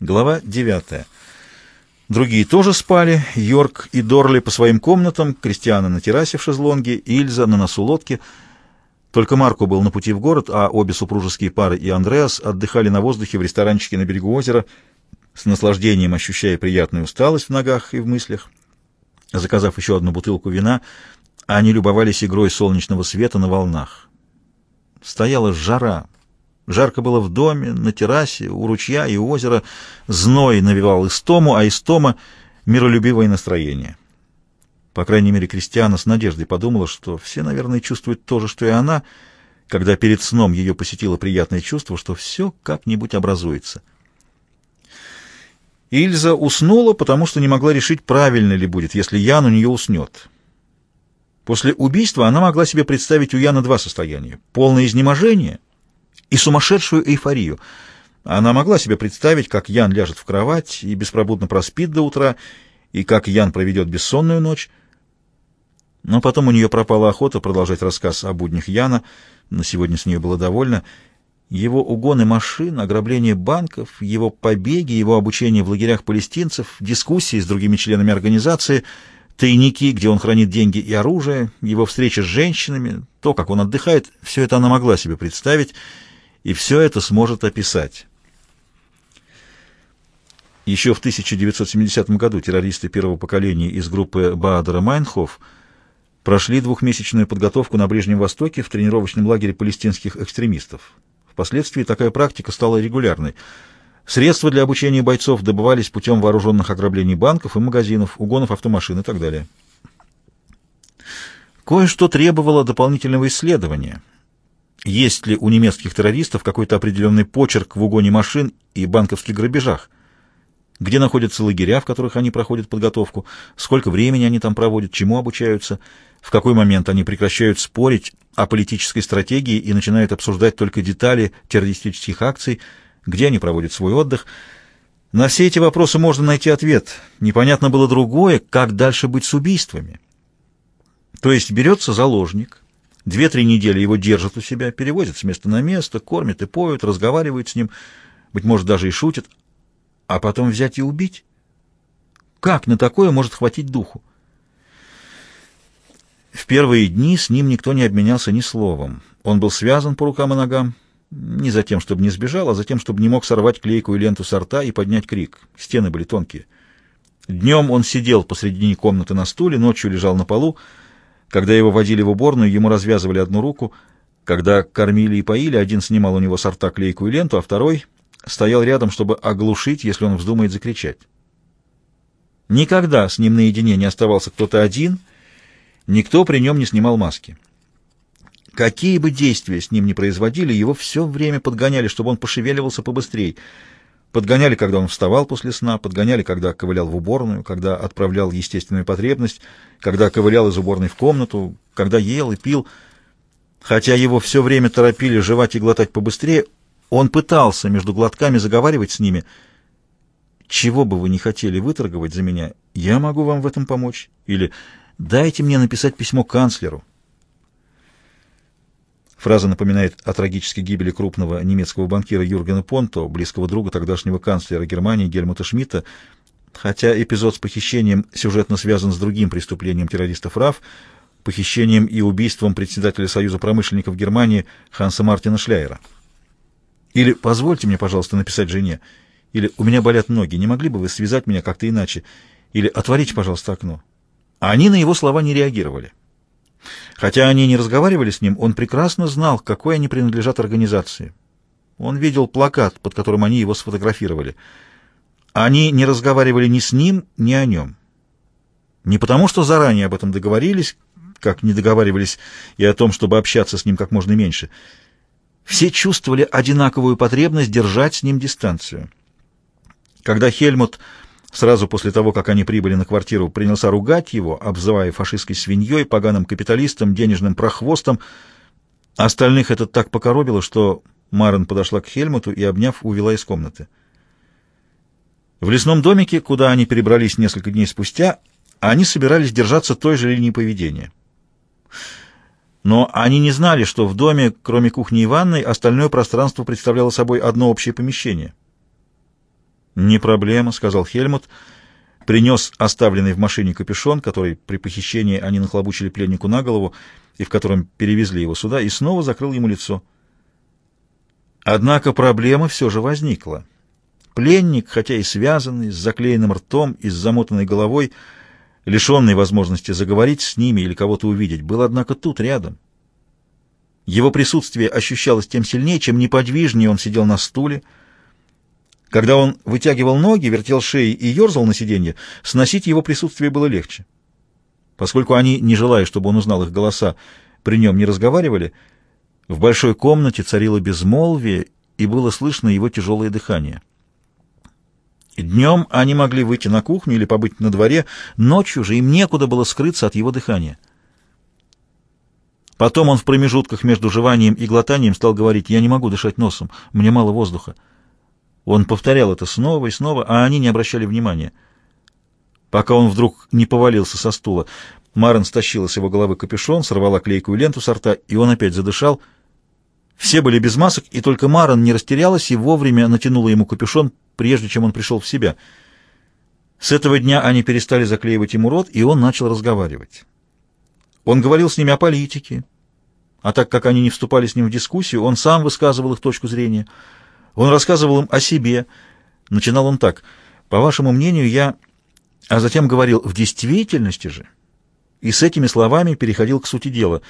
Глава 9. Другие тоже спали, Йорк и Дорли по своим комнатам, Кристиана на террасе в шезлонге, Ильза на носу лодки. Только Марко был на пути в город, а обе супружеские пары и Андреас отдыхали на воздухе в ресторанчике на берегу озера, с наслаждением ощущая приятную усталость в ногах и в мыслях. Заказав еще одну бутылку вина, они любовались игрой солнечного света на волнах. Стояла жара. Жарко было в доме, на террасе, у ручья и у озера. Зной навевал истому, а истома — миролюбивое настроение. По крайней мере, Кристиана с надеждой подумала, что все, наверное, чувствуют то же, что и она, когда перед сном ее посетило приятное чувство, что все как-нибудь образуется. Ильза уснула, потому что не могла решить, правильно ли будет, если Ян у нее уснет. После убийства она могла себе представить у Яна два состояния — полное изнеможение и сумасшедшую эйфорию. Она могла себе представить, как Ян ляжет в кровать и беспробудно проспит до утра, и как Ян проведет бессонную ночь. Но потом у нее пропала охота продолжать рассказ о буднях Яна, на сегодня с нее было довольно. Его угоны машин, ограбление банков, его побеги, его обучение в лагерях палестинцев, дискуссии с другими членами организации — тайники, где он хранит деньги и оружие, его встречи с женщинами, то, как он отдыхает, все это она могла себе представить, и все это сможет описать. Еще в 1970 году террористы первого поколения из группы Баадера Майнхоф прошли двухмесячную подготовку на Ближнем Востоке в тренировочном лагере палестинских экстремистов. Впоследствии такая практика стала регулярной – Средства для обучения бойцов добывались путем вооруженных ограблений банков и магазинов, угонов автомашин и так далее. Кое-что требовало дополнительного исследования. Есть ли у немецких террористов какой-то определенный почерк в угоне машин и банковских грабежах? Где находятся лагеря, в которых они проходят подготовку? Сколько времени они там проводят? Чему обучаются? В какой момент они прекращают спорить о политической стратегии и начинают обсуждать только детали террористических акций – где они проводят свой отдых. На все эти вопросы можно найти ответ. Непонятно было другое, как дальше быть с убийствами. То есть берется заложник, две-три недели его держат у себя, перевозят с места на место, кормят и поют, разговаривают с ним, быть может, даже и шутят, а потом взять и убить? Как на такое может хватить духу? В первые дни с ним никто не обменялся ни словом. Он был связан по рукам и ногам, не за тем, чтобы не сбежал, а за тем, чтобы не мог сорвать клейкую ленту со рта и поднять крик. Стены были тонкие. Днем он сидел посредине комнаты на стуле, ночью лежал на полу. Когда его водили в уборную, ему развязывали одну руку. Когда кормили и поили, один снимал у него с рта клейкую ленту, а второй стоял рядом, чтобы оглушить, если он вздумает закричать. Никогда с ним наедине не оставался кто-то один, никто при нем не снимал маски. Какие бы действия с ним ни производили, его все время подгоняли, чтобы он пошевеливался побыстрее. Подгоняли, когда он вставал после сна, подгоняли, когда ковылял в уборную, когда отправлял естественную потребность, когда ковылял из уборной в комнату, когда ел и пил. Хотя его все время торопили жевать и глотать побыстрее, он пытался между глотками заговаривать с ними. «Чего бы вы не хотели выторговать за меня, я могу вам в этом помочь». Или «Дайте мне написать письмо канцлеру». Фраза напоминает о трагической гибели крупного немецкого банкира Юргена Понто, близкого друга тогдашнего канцлера Германии Гельмута Шмидта, хотя эпизод с похищением сюжетно связан с другим преступлением террористов РАФ, похищением и убийством председателя Союза промышленников Германии Ханса Мартина Шляера. Или «Позвольте мне, пожалуйста, написать жене», или «У меня болят ноги, не могли бы вы связать меня как-то иначе», или «Отворите, пожалуйста, окно». А они на его слова не реагировали. Хотя они не разговаривали с ним, он прекрасно знал, какой они принадлежат организации. Он видел плакат, под которым они его сфотографировали. Они не разговаривали ни с ним, ни о нем. Не потому, что заранее об этом договорились, как не договаривались и о том, чтобы общаться с ним как можно меньше. Все чувствовали одинаковую потребность держать с ним дистанцию. Когда Хельмут Сразу после того, как они прибыли на квартиру, принялся ругать его, обзывая фашистской свиньей, поганым капиталистом, денежным прохвостом. Остальных это так покоробило, что Марен подошла к Хельмуту и, обняв, увела из комнаты. В лесном домике, куда они перебрались несколько дней спустя, они собирались держаться той же линии поведения. Но они не знали, что в доме, кроме кухни и ванной, остальное пространство представляло собой одно общее помещение. «Не проблема», — сказал Хельмут, принес оставленный в машине капюшон, который при похищении они нахлобучили пленнику на голову и в котором перевезли его сюда, и снова закрыл ему лицо. Однако проблема все же возникла. Пленник, хотя и связанный, с заклеенным ртом и с замотанной головой, лишенный возможности заговорить с ними или кого-то увидеть, был, однако, тут, рядом. Его присутствие ощущалось тем сильнее, чем неподвижнее он сидел на стуле. Когда он вытягивал ноги, вертел шеи и ерзал на сиденье, сносить его присутствие было легче. Поскольку они, не желая, чтобы он узнал их голоса, при нем не разговаривали, в большой комнате царило безмолвие, и было слышно его тяжелое дыхание. Днем они могли выйти на кухню или побыть на дворе, ночью же им некуда было скрыться от его дыхания. Потом он в промежутках между жеванием и глотанием стал говорить «Я не могу дышать носом, мне мало воздуха». Он повторял это снова и снова, а они не обращали внимания. Пока он вдруг не повалился со стула, Марен стащила с его головы капюшон, сорвала клейкую ленту со рта, и он опять задышал. Все были без масок, и только Марен не растерялась и вовремя натянула ему капюшон, прежде чем он пришел в себя. С этого дня они перестали заклеивать ему рот, и он начал разговаривать. Он говорил с ними о политике, а так как они не вступали с ним в дискуссию, он сам высказывал их точку зрения. Он рассказывал им о себе. Начинал он так. «По вашему мнению, я...» А затем говорил «в действительности же...» И с этими словами переходил к сути дела.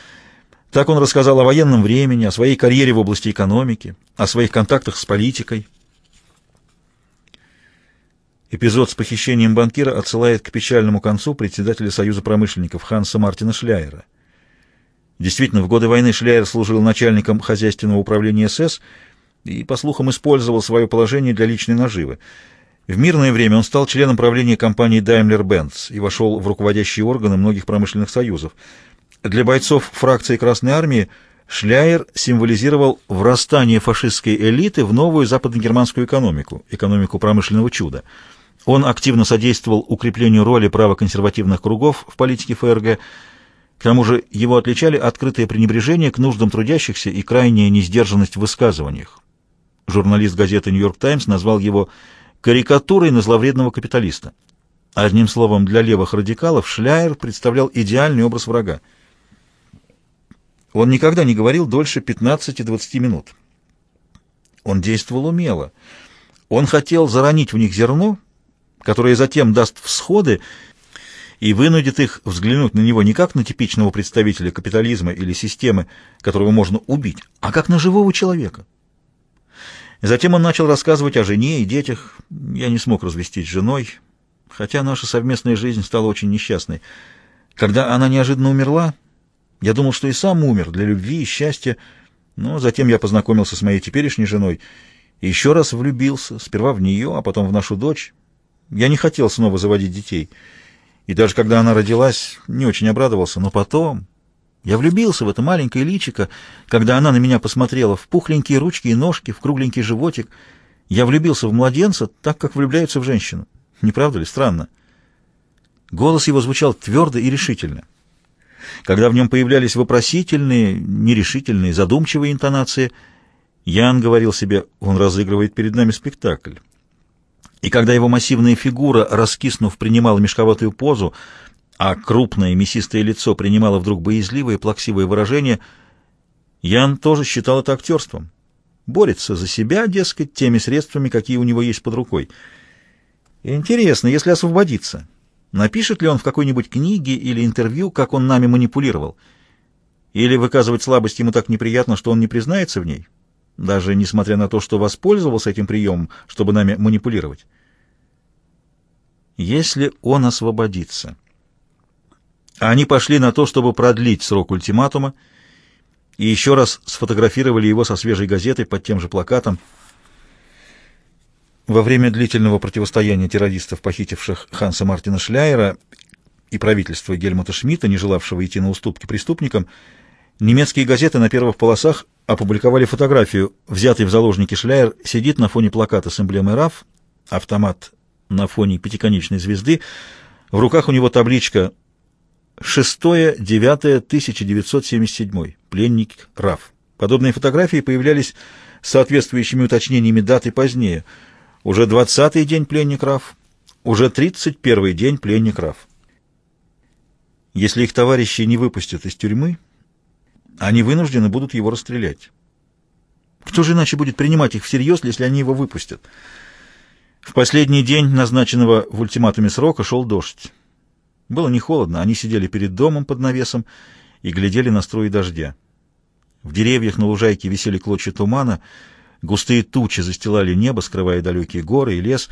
Так он рассказал о военном времени, о своей карьере в области экономики, о своих контактах с политикой. Эпизод с похищением банкира отсылает к печальному концу председателя Союза промышленников Ханса Мартина Шляера. Действительно, в годы войны Шляер служил начальником хозяйственного управления СС и, по слухам, использовал свое положение для личной наживы. В мирное время он стал членом правления компании Daimler-Benz и вошел в руководящие органы многих промышленных союзов. Для бойцов фракции Красной Армии Шляер символизировал врастание фашистской элиты в новую западногерманскую экономику, экономику промышленного чуда – он активно содействовал укреплению роли правоконсервативных кругов в политике ФРГ. К тому же его отличали открытое пренебрежение к нуждам трудящихся и крайняя несдержанность в высказываниях. Журналист газеты «Нью-Йорк Таймс» назвал его карикатурой на зловредного капиталиста. Одним словом, для левых радикалов Шляер представлял идеальный образ врага. Он никогда не говорил дольше 15-20 минут. Он действовал умело. Он хотел заронить в них зерно — которое затем даст всходы и вынудит их взглянуть на него не как на типичного представителя капитализма или системы, которого можно убить, а как на живого человека. Затем он начал рассказывать о жене и детях. Я не смог развестись с женой, хотя наша совместная жизнь стала очень несчастной. Когда она неожиданно умерла, я думал, что и сам умер для любви и счастья, но затем я познакомился с моей теперешней женой и еще раз влюбился, сперва в нее, а потом в нашу дочь. Я не хотел снова заводить детей. И даже когда она родилась, не очень обрадовался. Но потом... Я влюбился в это маленькое личико, когда она на меня посмотрела в пухленькие ручки и ножки, в кругленький животик. Я влюбился в младенца так, как влюбляются в женщину. Не правда ли? Странно. Голос его звучал твердо и решительно. Когда в нем появлялись вопросительные, нерешительные, задумчивые интонации, Ян говорил себе, он разыгрывает перед нами спектакль. И когда его массивная фигура, раскиснув, принимала мешковатую позу, а крупное мясистое лицо принимало вдруг боязливое плаксивое выражение, Ян тоже считал это актерством. Борется за себя, дескать, теми средствами, какие у него есть под рукой. Интересно, если освободиться, напишет ли он в какой-нибудь книге или интервью, как он нами манипулировал? Или выказывать слабость ему так неприятно, что он не признается в ней? даже несмотря на то, что воспользовался этим приемом, чтобы нами манипулировать. Если он освободится. Они пошли на то, чтобы продлить срок ультиматума, и еще раз сфотографировали его со свежей газетой под тем же плакатом. Во время длительного противостояния террористов, похитивших Ханса Мартина Шляера, и правительства Гельмута Шмидта, не желавшего идти на уступки преступникам, немецкие газеты на первых полосах опубликовали фотографию. Взятый в заложники Шляер сидит на фоне плаката с эмблемой РАФ, автомат на фоне пятиконечной звезды. В руках у него табличка 6-9-1977. Пленник РАФ. Подобные фотографии появлялись с соответствующими уточнениями даты позднее. Уже двадцатый день пленник Раф, уже тридцать первый день пленник Раф. Если их товарищи не выпустят из тюрьмы, они вынуждены будут его расстрелять. Кто же иначе будет принимать их всерьез, если они его выпустят? В последний день назначенного в ультиматуме срока шел дождь. Было не холодно, они сидели перед домом под навесом и глядели на струи дождя. В деревьях на лужайке висели клочья тумана, густые тучи застилали небо, скрывая далекие горы и лес.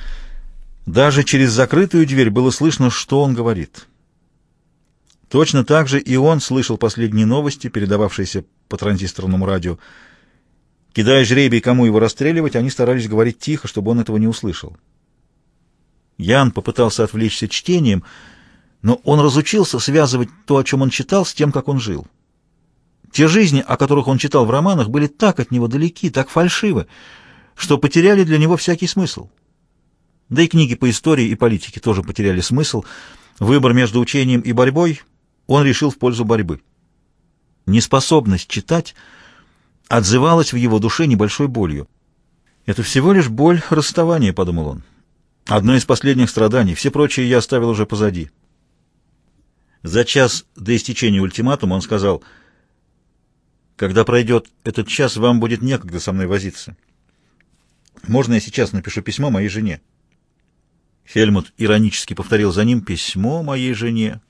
Даже через закрытую дверь было слышно, что он говорит. Точно так же и он слышал последние новости, передававшиеся по транзисторному радио. Кидая жребий, кому его расстреливать, они старались говорить тихо, чтобы он этого не услышал. Ян попытался отвлечься чтением — но он разучился связывать то, о чем он читал, с тем, как он жил. Те жизни, о которых он читал в романах, были так от него далеки, так фальшивы, что потеряли для него всякий смысл. Да и книги по истории и политике тоже потеряли смысл. Выбор между учением и борьбой он решил в пользу борьбы. Неспособность читать отзывалась в его душе небольшой болью. «Это всего лишь боль расставания», — подумал он. «Одно из последних страданий, все прочие я оставил уже позади». За час до истечения ультиматума он сказал, «Когда пройдет этот час, вам будет некогда со мной возиться. Можно я сейчас напишу письмо моей жене?» Хельмут иронически повторил за ним «Письмо моей жене».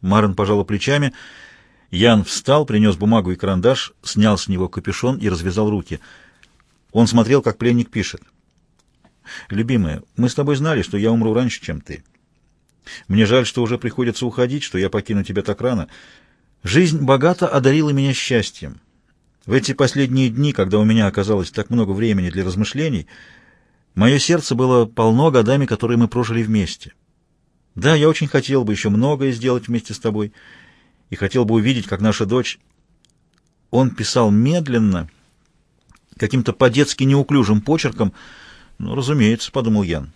Марен пожала плечами. Ян встал, принес бумагу и карандаш, снял с него капюшон и развязал руки. Он смотрел, как пленник пишет. «Любимая, мы с тобой знали, что я умру раньше, чем ты. Мне жаль, что уже приходится уходить, что я покину тебя так рано. Жизнь богато одарила меня счастьем. В эти последние дни, когда у меня оказалось так много времени для размышлений, мое сердце было полно годами, которые мы прожили вместе. Да, я очень хотел бы еще многое сделать вместе с тобой, и хотел бы увидеть, как наша дочь... Он писал медленно, каким-то по-детски неуклюжим почерком. «Ну, разумеется», — подумал Ян.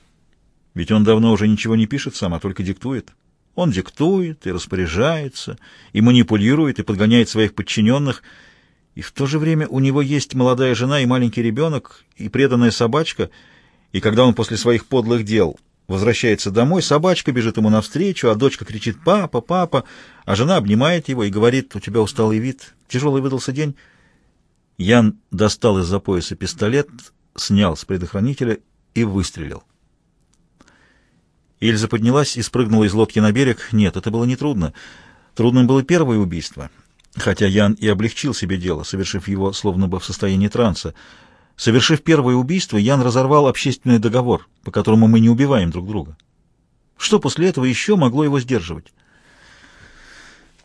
Ведь он давно уже ничего не пишет сам, а только диктует. Он диктует и распоряжается, и манипулирует, и подгоняет своих подчиненных, и в то же время у него есть молодая жена и маленький ребенок, и преданная собачка, и когда он после своих подлых дел возвращается домой, собачка бежит ему навстречу, а дочка кричит «папа, папа», а жена обнимает его и говорит «у тебя усталый вид, тяжелый выдался день». Ян достал из-за пояса пистолет, снял с предохранителя и выстрелил. Ильза поднялась и спрыгнула из лодки на берег. Нет, это было нетрудно. Трудным было первое убийство, хотя Ян и облегчил себе дело, совершив его словно бы в состоянии транса. Совершив первое убийство, Ян разорвал общественный договор, по которому мы не убиваем друг друга. Что после этого еще могло его сдерживать?